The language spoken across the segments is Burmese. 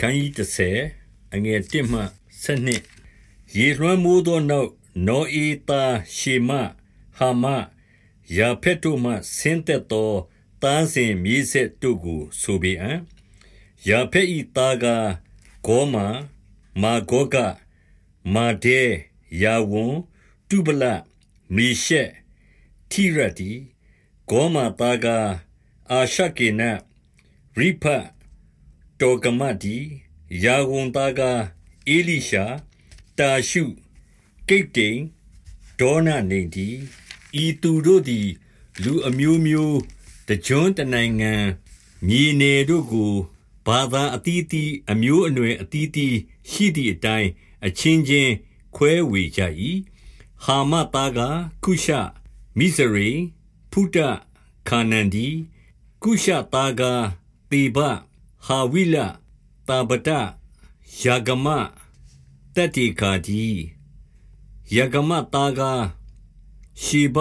ခန်းကြီး30အငယ်1မှ7ရေလွှမ်းမိုးသောနောက်နောအေတာရှေမဟာမယာဖက်တို့မှဆင်းသက်သောတားစဉ်မြေးဆက်တို့ကိုဆိုပေအံ့ယာဖက်ဤတာကဂောမာမာဂောကမာဒေယာဝွန်တုပလမေရှက်ထိရတီဂောမာတာကအာရှကေနရိဖတ် တောကမတီယာဝန်သားကအေလိရှာတာရှုကိတ်တိန်ဒေါနနေတီဤသူတို့သည် လူအမျိုးမျိုးတကြွတနိုင်ငံမြေနေတို့ကိုဘာသာအတီးတီအမျိုးအနွယ်အတီးတီရှိသည့်အတိုင်းအချင်းချင်းခွဲဝေကြ၏ဟာမသားကကုရှမိစရေဖုတခါနန်ဒီကုရှသားကတေဘ ဟာဝိလတာပတယာဂမတတိခာဒီယာဂမတာဂါရှေဘ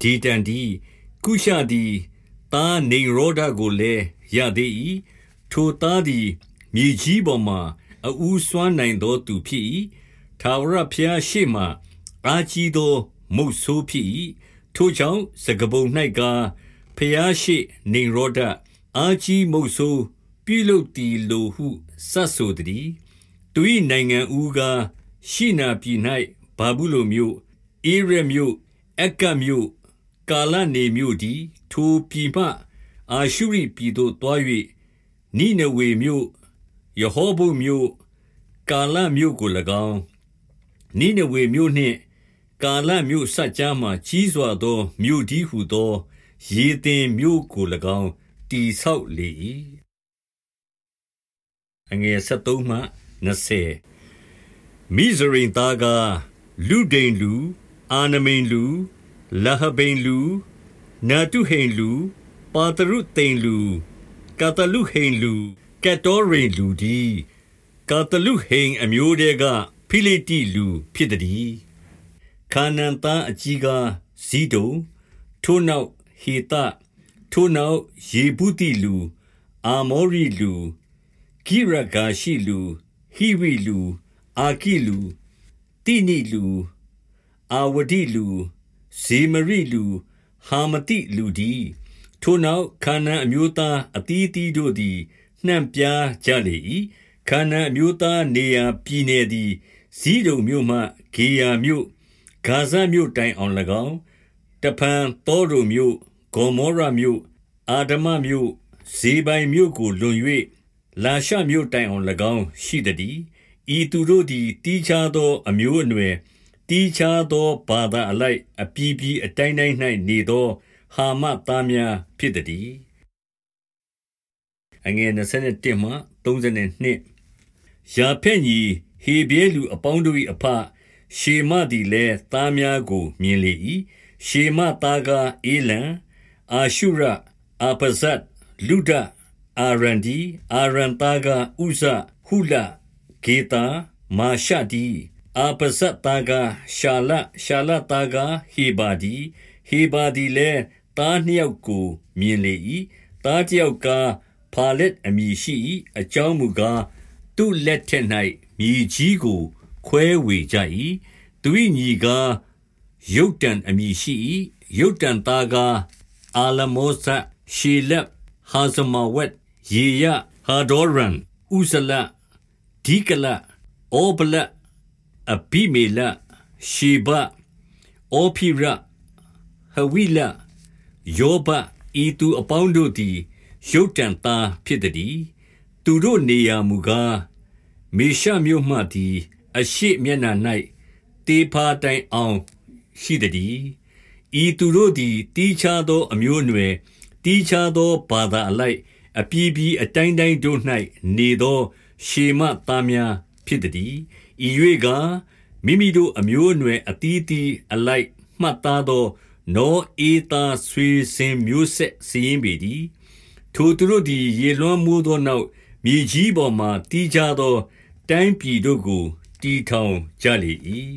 ဒီတန်ဒီကုရှာဒီတာနေရောဒကိုလည်းရသေး၏ထိုသားသည်မြေကြီးပေါ်မှအူးစွမ်းနိုင်သောသူဖြစ်၏ထာဝရဘုရားရှေ့မှအာကြီးသောမုတ်ဆိုးဖြစ်၏ထိုကြောင့်စကပုံ၌ကဖျားရှိနေရောဒအာကြီးမုတ်ဆိုး ပြုလုပ်သည်လိုဟုစတ်ဆိုသည်သူ၏နိုင်ငံဦးကားရှိနာပြည်၌ဘာဘူးလိုမျိုးအေရမျိုးအကမျိုးကာလနေမျိုးဒီထိုပြည်မှအာရှုရိပြည်သို့တွား၍နိနဝေမျိုးယေဟောဘုမျိုးကာလမျိုးကို၎င်းနိနဝေမျိုးနှင့်ကာလမျိုးစัจ जा မှကြီးစွာသောမြို့ဒီဟုသော ရေတင်မျိုးကို၎င်းတိဆောက်လေ၏ အငယ်73မှ20မိဇရိန်သားကလူဒိန်လူအာနမိန်လူလဟဘိန်လူနာတုဟိန်လူပါတရုသိန်လူကတလူဟိန်လူကတောရိန်လူဒီကတလူဟိန်အမျိုးတဲကဖိလိတိလူဖြစ်သည်ခါနန်သားအကြီးကဇီဒုံထိုနောက်ဟေတထိုနောက်ယေဗုတိလူ အာမောရိလူ ကိရဂါရှိလူဟိဝိလူအာကိလူတိနိလူအာဝတိလူဇေမရိလူဟာမတိလူဒီထိုနောက်ခါနန်အမျိုးသားအတီးတီးတို့သည်နှံ့ပြားကြလေ၏ခါနန်အမျိုးသားနေရာပြည်နယ်သည်ဇီးတုံမြို့မှဂေယာမြို့ဂါဇမြို့တိုင်အောင်၎င်းတဖန်တောတုံမြို့ဂေါမောရမြို့အာဒမမြို့ဇေပိုင်မြို့ကိုလွန်၍ လာရှမြို့တိုင်အောင်၎င်းရှိသည်ဤသူတို့သည်တီးခြားသော အမျိုးအနွယ်တီးခြားသောဘာသာအလိုက်အပြည်ပြည်အတိုင်းတိုင်း၌နေသော ဟာမသားများဖြစ်သည်အငယ်21မှ32ယာဖက်ညီဟေဘဲလူအပေါင်းတို့၏အဖရှေမသည်လည်းသားများကိုမြင်လေ၏ရှေမသားကအေလံအာရှုရအာပဇတ်လူဒ အာရန်ဒီအာရန်သားကဥဇဟုလဂေတာမာရှဒီအာပဇတ်သားကရှာလရှာလသားကဟေဘာဒီဟေဘာဒီလည်းသားနှစ်ယောက်ကိုမြင်လေ၏သားတစ်ယောက်ကဖာလက်အမည်ရှိ၏အကြောင်းမူကားသူ့လက်ထက်၌မြေကြီးကို ခွဲဝေကြ၏သူ၏ညီကားယုတ်တန်အမည်ရှိ၏ယုတ်တန်သားကားအာလမောဇရှေလက်ဟာဇမဝက် ယေယဟာဒေါရန်ဥဇလဒီကလအောဘလအဘိမေလရှေဘအောဖိရဟဝိလယောဘဤသူအပေါင်းတို့သည်ရုတ်တံသားဖြစ်သည်သူတို့နေရာမူကားမေရှမြို့မှသည်အရှိမျက်နှာ၌တေဖာတိုင်အောင်ရှိသည်ဤသူတို့သည်တီးခြားသောအမျိုးအနွယ်တီးခြားသောဘာသာအလိုက် အပြည်ပြည်အတိုင်းတိုင်းတို့၌နေသော ရှေမသားများဖြစ်သည်ဤ၍ကမိမိတို့အမျိုးအနွယ်အတီးတီအလိုက်မှတ်သားသော နောအေတာဆွေစဉ်မျိုးဆက်စည်ရင်ပေသည်ထိုသူတို့သည် ရေလွှမ်းမိုးသောနောက်မြေကြီးပေါ်မှတီးကြသော တိုင်းပြည်တို့ကိုတီထောင်ကြလေ၏